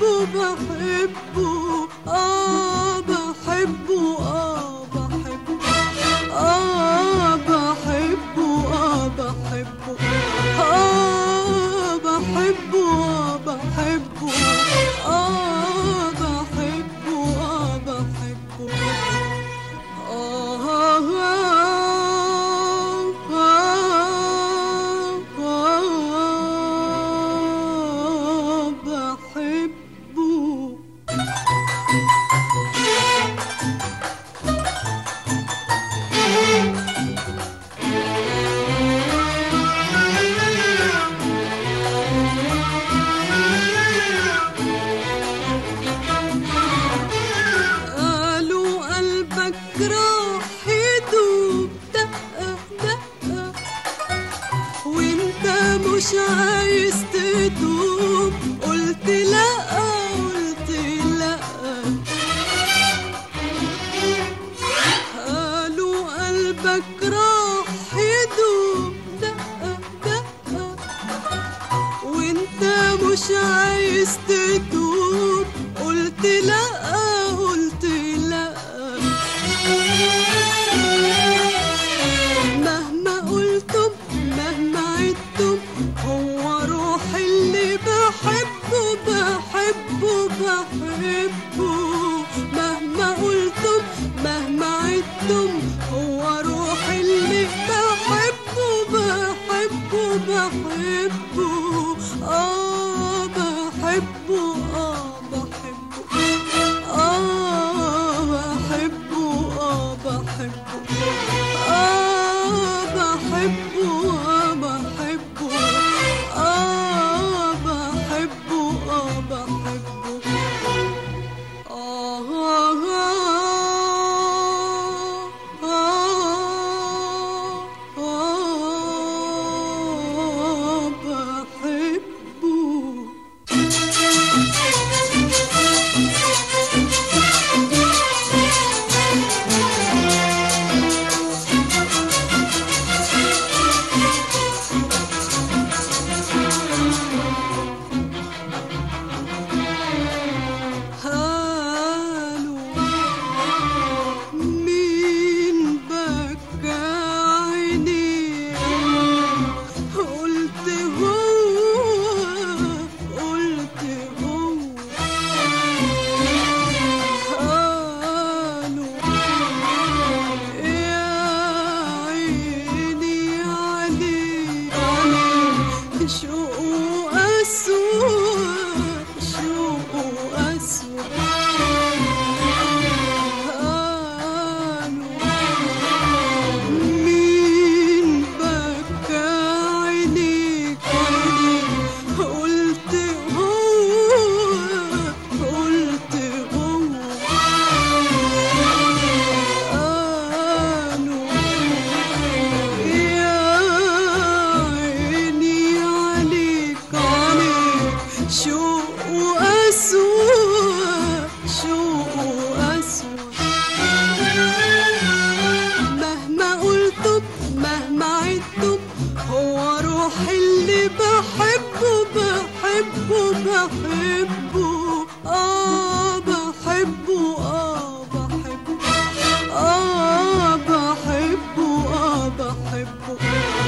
bu, bu, bu, bu, مش عايز تدوم قلت لأ قلت لأ. قالوا قلبك راح يدوم. دقة دقة وأنت مش عايز تدوم. you. な寝坊